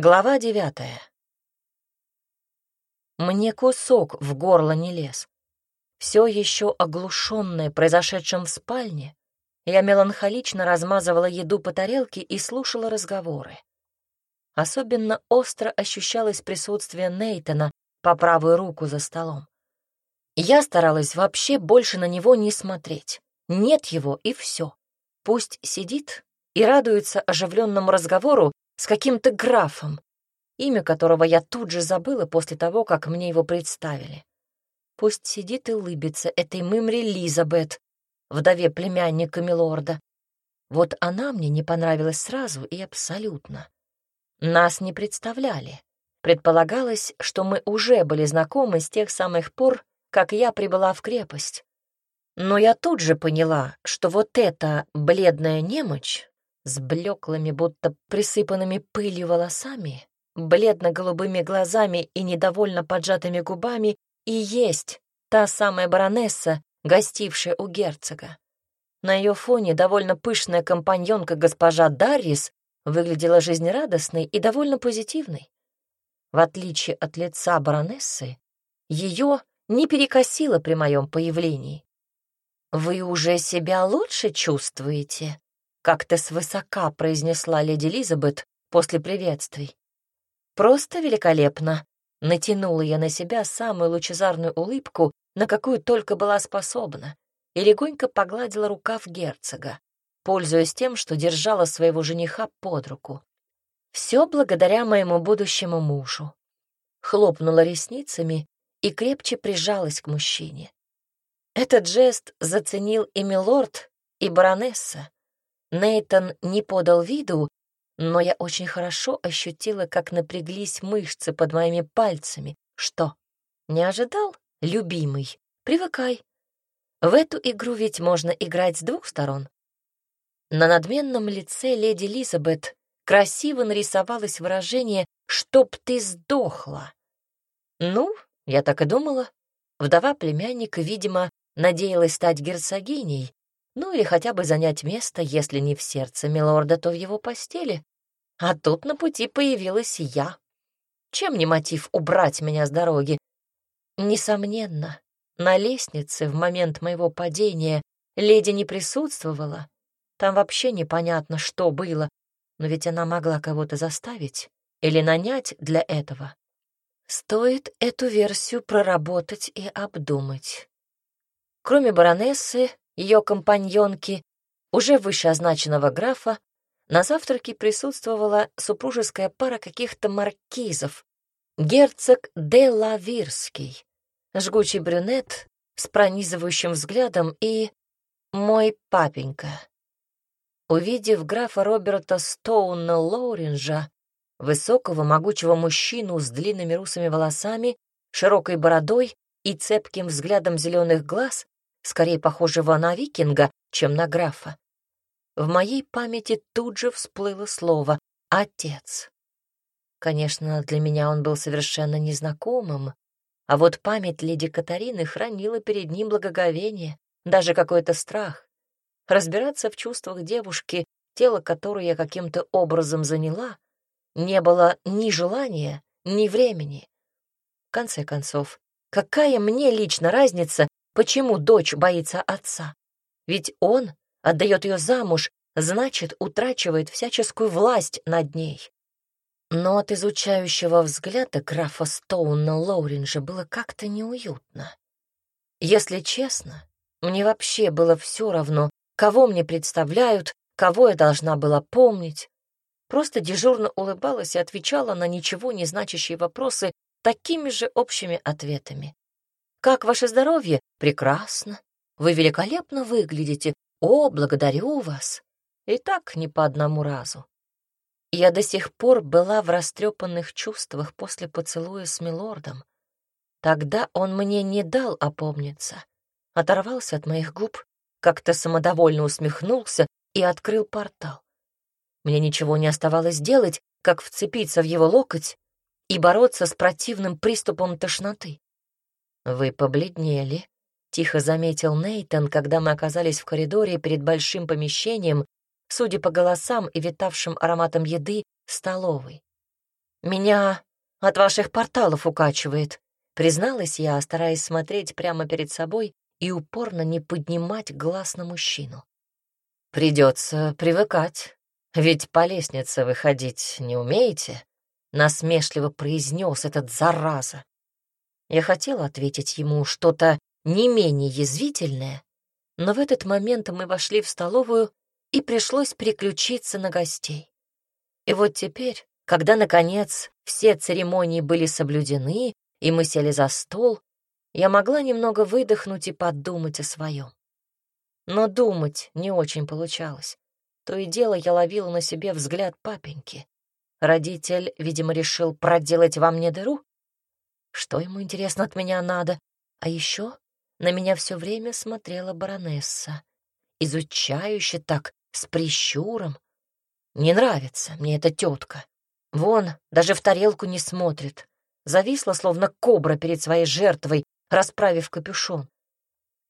Глава девятая. Мне кусок в горло не лез. Все еще оглушенная произошедшим в спальне, я меланхолично размазывала еду по тарелке и слушала разговоры. Особенно остро ощущалось присутствие Нейтона по правую руку за столом. Я старалась вообще больше на него не смотреть. Нет его, и все. Пусть сидит и радуется оживленному разговору с каким-то графом, имя которого я тут же забыла после того, как мне его представили. Пусть сидит и улыбится этой мымре Лизабет, вдове племянника Милорда. Вот она мне не понравилась сразу и абсолютно. Нас не представляли. Предполагалось, что мы уже были знакомы с тех самых пор, как я прибыла в крепость. Но я тут же поняла, что вот эта бледная немочь с блеклыми, будто присыпанными пылью волосами, бледно-голубыми глазами и недовольно поджатыми губами и есть та самая баронесса, гостившая у герцога. На ее фоне довольно пышная компаньонка госпожа Даррис выглядела жизнерадостной и довольно позитивной. В отличие от лица баронессы, ее не перекосило при моем появлении. «Вы уже себя лучше чувствуете?» — как-то свысока произнесла леди Элизабет после приветствий. «Просто великолепно!» — натянула я на себя самую лучезарную улыбку, на какую только была способна, и легонько погладила рукав герцога, пользуясь тем, что держала своего жениха под руку. Все благодаря моему будущему мужу. Хлопнула ресницами и крепче прижалась к мужчине. Этот жест заценил и милорд, и баронесса. Нейтон не подал виду, но я очень хорошо ощутила, как напряглись мышцы под моими пальцами. Что, не ожидал? любимый, привыкай. В эту игру ведь можно играть с двух сторон. На надменном лице леди Лизабет красиво нарисовалось выражение «чтоб ты сдохла». Ну, я так и думала. Вдова племянника, видимо, надеялась стать герцогиней, ну или хотя бы занять место, если не в сердце милорда, то в его постели. А тут на пути появилась я. Чем не мотив убрать меня с дороги, Несомненно, на лестнице в момент моего падения леди не присутствовала. Там вообще непонятно, что было, но ведь она могла кого-то заставить или нанять для этого. Стоит эту версию проработать и обдумать. Кроме баронессы, ее компаньонки, уже вышеозначенного графа, на завтраке присутствовала супружеская пара каких-то маркизов, Герцог де Лавирский, жгучий брюнет с пронизывающим взглядом и мой папенька. Увидев графа Роберта Стоуна Лоуринджа, высокого могучего мужчину с длинными русыми волосами, широкой бородой и цепким взглядом зеленых глаз, скорее похожего на викинга, чем на графа, в моей памяти тут же всплыло слово «отец». Конечно, для меня он был совершенно незнакомым, а вот память леди Катарины хранила перед ним благоговение, даже какой-то страх. Разбираться в чувствах девушки, тело которой я каким-то образом заняла, не было ни желания, ни времени. В конце концов, какая мне лично разница, почему дочь боится отца? Ведь он отдает ее замуж, значит, утрачивает всяческую власть над ней. Но от изучающего взгляда графа Стоуна Лоуринджа было как-то неуютно. Если честно, мне вообще было все равно, кого мне представляют, кого я должна была помнить. Просто дежурно улыбалась и отвечала на ничего не значащие вопросы такими же общими ответами. «Как ваше здоровье? Прекрасно. Вы великолепно выглядите. О, благодарю вас». И так не по одному разу. Я до сих пор была в растрепанных чувствах после поцелуя с милордом. Тогда он мне не дал опомниться, оторвался от моих губ, как-то самодовольно усмехнулся и открыл портал. Мне ничего не оставалось делать, как вцепиться в его локоть и бороться с противным приступом тошноты. «Вы побледнели», — тихо заметил Нейтон, когда мы оказались в коридоре перед большим помещением, судя по голосам и витавшим ароматам еды, столовой. Меня от ваших порталов укачивает, призналась я, стараясь смотреть прямо перед собой и упорно не поднимать глаз на мужчину. Придется привыкать, ведь по лестнице выходить не умеете, насмешливо произнес этот зараза. Я хотела ответить ему что-то не менее язвительное, но в этот момент мы вошли в столовую, и пришлось переключиться на гостей. И вот теперь когда, наконец, все церемонии были соблюдены, и мы сели за стол, я могла немного выдохнуть и подумать о своем. Но думать не очень получалось. То и дело я ловила на себе взгляд папеньки. Родитель, видимо, решил проделать во мне дыру. Что ему, интересно, от меня надо? А еще на меня все время смотрела баронесса, изучающе так, с прищуром. Не нравится мне эта тетка. Вон, даже в тарелку не смотрит. Зависла, словно кобра перед своей жертвой, расправив капюшон.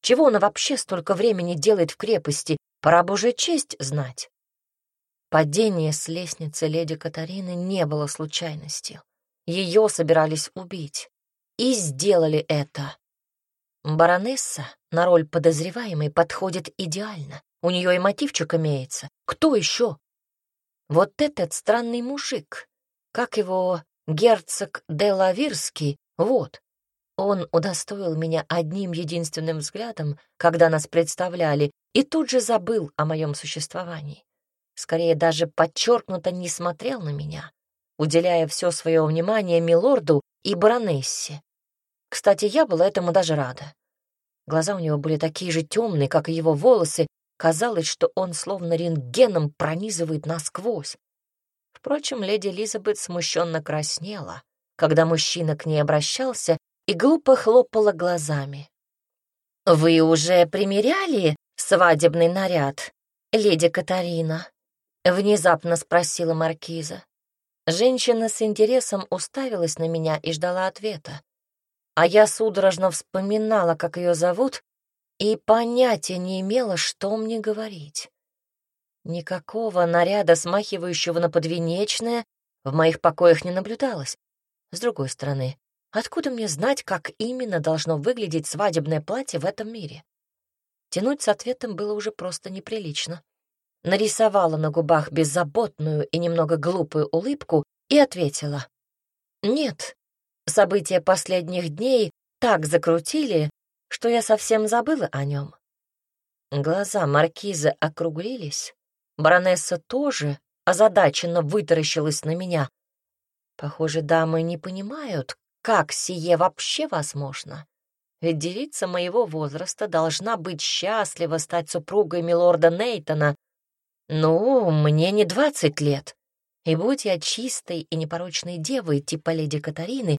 Чего она вообще столько времени делает в крепости? Пора бы уже честь знать. Падение с лестницы леди Катарины не было случайностью. Ее собирались убить. И сделали это. Баронесса на роль подозреваемой подходит идеально. У нее и мотивчик имеется. Кто еще? Вот этот странный мужик, как его герцог де Лавирский, вот. Он удостоил меня одним единственным взглядом, когда нас представляли, и тут же забыл о моем существовании. Скорее, даже подчеркнуто не смотрел на меня, уделяя все свое внимание милорду и баронессе. Кстати, я была этому даже рада. Глаза у него были такие же темные, как и его волосы. Казалось, что он словно рентгеном пронизывает насквозь. Впрочем, леди Элизабет смущенно краснела, когда мужчина к ней обращался и глупо хлопала глазами. «Вы уже примеряли свадебный наряд, леди Катарина?» — внезапно спросила маркиза. Женщина с интересом уставилась на меня и ждала ответа. А я судорожно вспоминала, как ее зовут, и понятия не имела, что мне говорить. Никакого наряда, смахивающего на подвенечное, в моих покоях не наблюдалось. С другой стороны, откуда мне знать, как именно должно выглядеть свадебное платье в этом мире? Тянуть с ответом было уже просто неприлично. Нарисовала на губах беззаботную и немного глупую улыбку и ответила. «Нет, события последних дней так закрутили, что я совсем забыла о нем». Глаза маркиза округлились, Баронесса тоже озадаченно вытаращилась на меня. Похоже, дамы не понимают, как сие вообще возможно. Ведь девица моего возраста должна быть счастлива стать супругой милорда Нейтона. Ну, мне не двадцать лет. И будь я чистой и непорочной девой типа леди Катарины,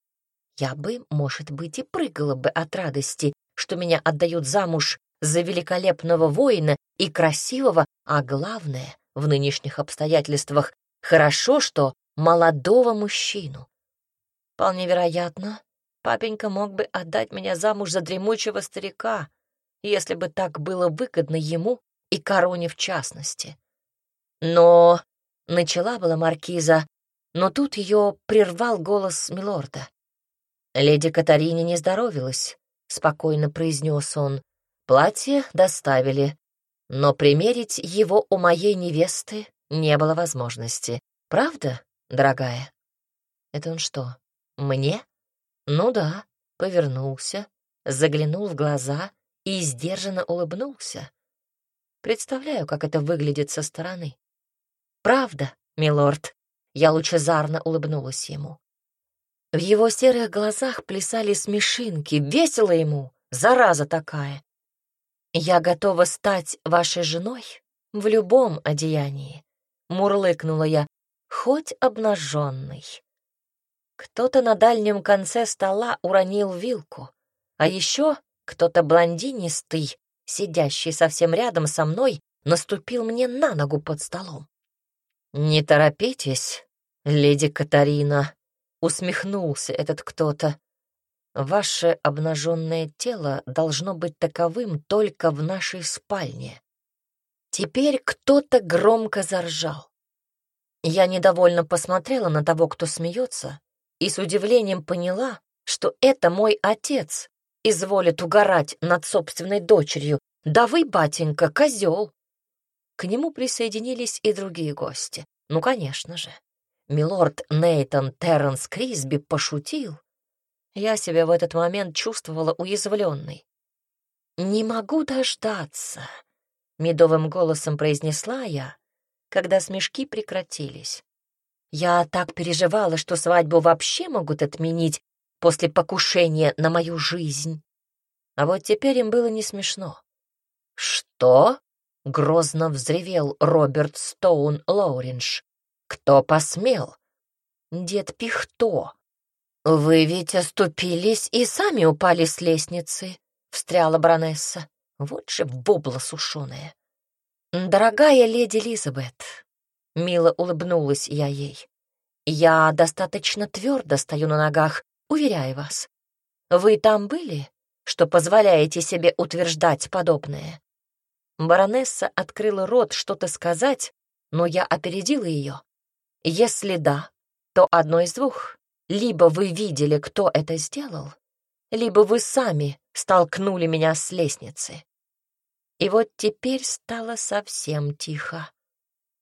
я бы, может быть, и прыгала бы от радости, что меня отдают замуж за великолепного воина и красивого, а главное, в нынешних обстоятельствах, хорошо, что молодого мужчину. Вполне вероятно, папенька мог бы отдать меня замуж за дремучего старика, если бы так было выгодно ему и короне в частности. Но начала была маркиза, но тут ее прервал голос милорда. «Леди Катарине не здоровилась», — спокойно произнес он. Платье доставили, но примерить его у моей невесты не было возможности. Правда, дорогая? Это он что, мне? Ну да, повернулся, заглянул в глаза и сдержанно улыбнулся. Представляю, как это выглядит со стороны. Правда, милорд, я лучезарно улыбнулась ему. В его серых глазах плясали смешинки, весело ему, зараза такая. «Я готова стать вашей женой в любом одеянии», — мурлыкнула я, хоть обнаженный. Кто-то на дальнем конце стола уронил вилку, а еще кто-то блондинистый, сидящий совсем рядом со мной, наступил мне на ногу под столом. «Не торопитесь, леди Катарина», — усмехнулся этот кто-то. Ваше обнаженное тело должно быть таковым только в нашей спальне. Теперь кто-то громко заржал. Я недовольно посмотрела на того, кто смеется, и с удивлением поняла, что это мой отец изволит угорать над собственной дочерью. Да вы, батенька, козел! К нему присоединились и другие гости. Ну, конечно же. Милорд Нейтон Терренс Крисби пошутил. Я себя в этот момент чувствовала уязвленной. «Не могу дождаться», — медовым голосом произнесла я, когда смешки прекратились. Я так переживала, что свадьбу вообще могут отменить после покушения на мою жизнь. А вот теперь им было не смешно. «Что?» — грозно взревел Роберт Стоун Лоуринж. «Кто посмел?» «Дед Пихто». «Вы ведь оступились и сами упали с лестницы», — встряла баронесса. «Вот же бобла сушеная». «Дорогая леди Элизабет», — мило улыбнулась я ей, — «я достаточно твердо стою на ногах, уверяю вас. Вы там были, что позволяете себе утверждать подобное?» Баронесса открыла рот что-то сказать, но я опередила ее. Если да, то одно из двух. Либо вы видели, кто это сделал, либо вы сами столкнули меня с лестницы. И вот теперь стало совсем тихо.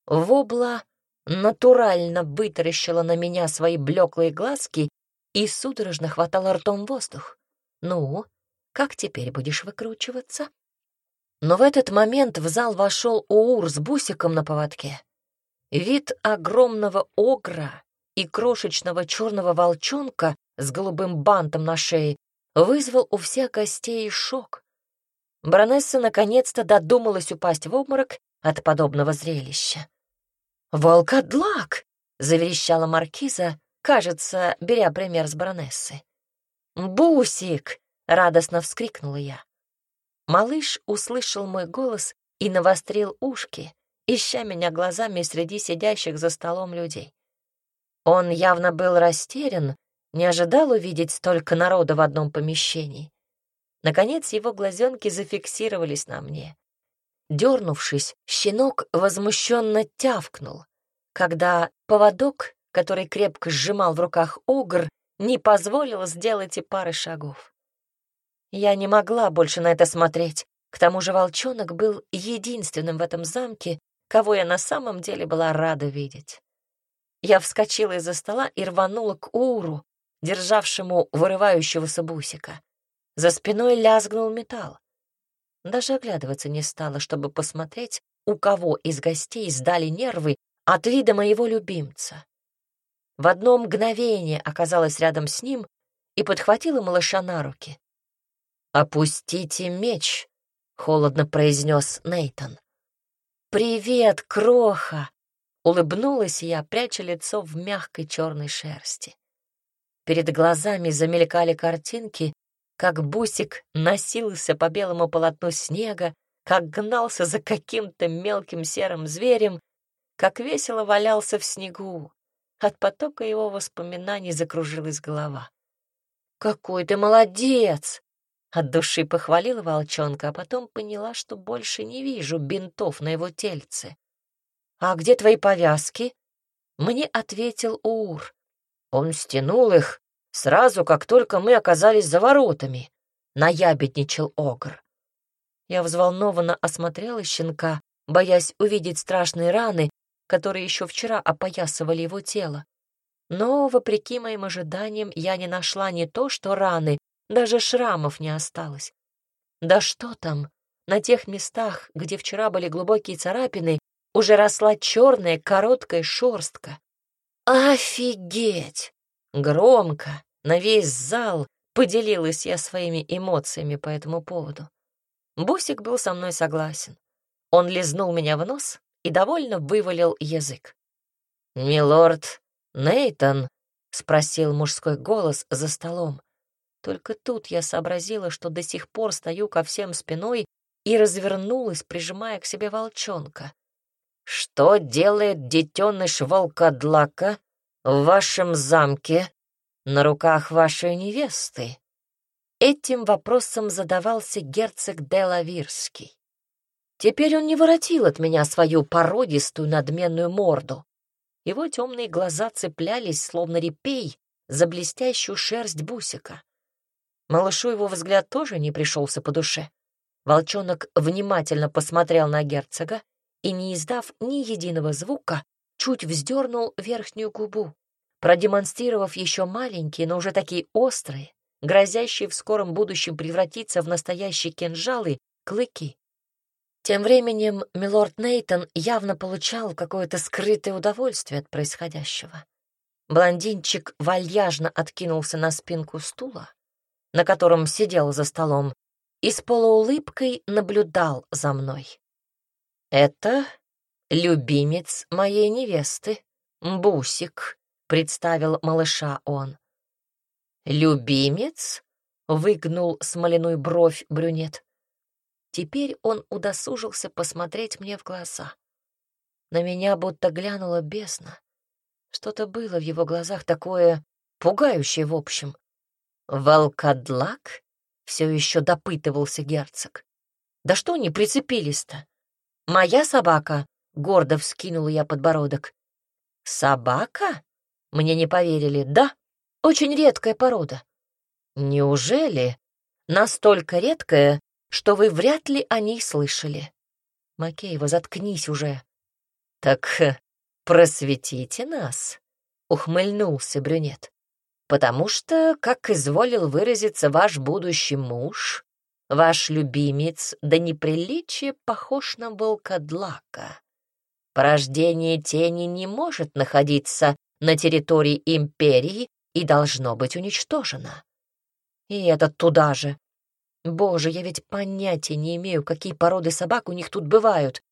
Вобла натурально вытаращила на меня свои блеклые глазки и судорожно хватала ртом воздух. «Ну, как теперь будешь выкручиваться?» Но в этот момент в зал вошел Уур с бусиком на поводке. Вид огромного огра и крошечного черного волчонка с голубым бантом на шее вызвал у всех гостей шок. Баронесса наконец-то додумалась упасть в обморок от подобного зрелища. «Волкодлак!» — заверещала маркиза, кажется, беря пример с баронессы. «Бусик!» — радостно вскрикнула я. Малыш услышал мой голос и навострил ушки, ища меня глазами среди сидящих за столом людей. Он явно был растерян, не ожидал увидеть столько народа в одном помещении. Наконец его глазенки зафиксировались на мне. Дернувшись, щенок возмущенно тявкнул, когда поводок, который крепко сжимал в руках огр, не позволил сделать и пары шагов. Я не могла больше на это смотреть. К тому же волчонок был единственным в этом замке, кого я на самом деле была рада видеть. Я вскочила из-за стола и рванула к Уру, державшему вырывающегося бусика. За спиной лязгнул металл. Даже оглядываться не стала, чтобы посмотреть, у кого из гостей сдали нервы от вида моего любимца. В одно мгновение оказалась рядом с ним и подхватила малыша на руки. «Опустите меч», — холодно произнес Нейтон. «Привет, кроха!» — улыбнулась я, пряча лицо в мягкой черной шерсти. Перед глазами замелькали картинки, как Бусик носился по белому полотну снега, как гнался за каким-то мелким серым зверем, как весело валялся в снегу. От потока его воспоминаний закружилась голова. «Какой ты молодец!» От души похвалила волчонка, а потом поняла, что больше не вижу бинтов на его тельце. «А где твои повязки?» Мне ответил Уур. Он стянул их Сразу, как только мы оказались за воротами, наябедничал Огр. Я взволнованно осмотрела щенка, боясь увидеть страшные раны, которые еще вчера опоясывали его тело. Но, вопреки моим ожиданиям, я не нашла не то что раны, даже шрамов не осталось. Да что там, на тех местах, где вчера были глубокие царапины, уже росла черная короткая шерстка. Офигеть! Громко, на весь зал поделилась я своими эмоциями по этому поводу. Бусик был со мной согласен. Он лизнул меня в нос и довольно вывалил язык. «Милорд Нейтон?» — спросил мужской голос за столом. Только тут я сообразила, что до сих пор стою ко всем спиной и развернулась, прижимая к себе волчонка. «Что делает детеныш волкодлака в вашем замке на руках вашей невесты?» Этим вопросом задавался герцог Делавирский. Теперь он не воротил от меня свою породистую надменную морду. Его темные глаза цеплялись, словно репей, за блестящую шерсть бусика. Малышу его взгляд тоже не пришелся по душе. Волчонок внимательно посмотрел на герцога и, не издав ни единого звука, чуть вздернул верхнюю губу, продемонстрировав еще маленькие, но уже такие острые, грозящие в скором будущем превратиться в настоящие кинжалы, клыки. Тем временем милорд Нейтон явно получал какое-то скрытое удовольствие от происходящего. Блондинчик вальяжно откинулся на спинку стула, на котором сидел за столом, и с полуулыбкой наблюдал за мной. «Это любимец моей невесты, Бусик», — представил малыша он. «Любимец?» — выгнул смоляную бровь брюнет. Теперь он удосужился посмотреть мне в глаза. На меня будто глянула бездна. Что-то было в его глазах такое пугающее в общем. «Волкодлак?» — все еще допытывался герцог. «Да что они прицепились-то? Моя собака?» — гордо вскинула я подбородок. «Собака?» — мне не поверили. «Да, очень редкая порода». «Неужели? Настолько редкая, что вы вряд ли о ней слышали. Макеева, заткнись уже. Так э, просветите нас, ухмыльнулся брюнет. Потому что, как изволил выразиться ваш будущий муж, ваш любимец до неприличия похож на волкодлака. Порождение тени не может находиться на территории империи и должно быть уничтожено. И этот туда же, Боже, я ведь понятия не имею, какие породы собак у них тут бывают.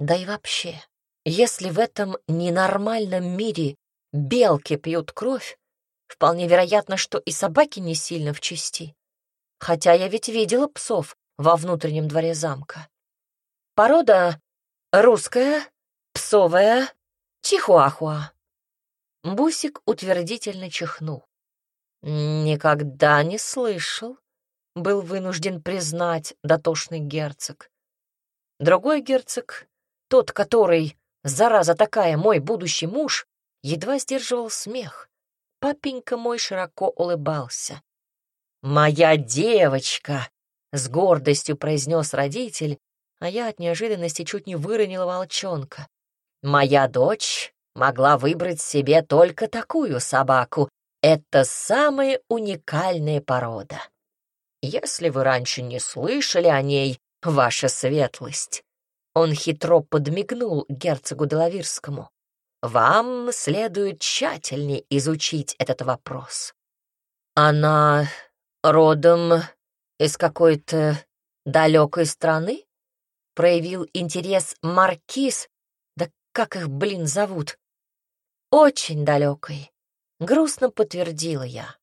Да и вообще, если в этом ненормальном мире белки пьют кровь, вполне вероятно, что и собаки не сильно в чести. Хотя я ведь видела псов во внутреннем дворе замка. Порода русская, псовая, чихуахуа. Бусик утвердительно чихнул. Никогда не слышал был вынужден признать дотошный герцог. Другой герцог, тот, который, зараза такая, мой будущий муж, едва сдерживал смех. Папенька мой широко улыбался. «Моя девочка!» — с гордостью произнес родитель, а я от неожиданности чуть не выронила волчонка. «Моя дочь могла выбрать себе только такую собаку. Это самая уникальная порода». Если вы раньше не слышали о ней, ваша светлость, он хитро подмигнул герцогу Делавирскому. Вам следует тщательнее изучить этот вопрос. Она родом из какой-то далекой страны? Проявил интерес маркиз, да как их, блин, зовут? Очень далекой. Грустно подтвердила я.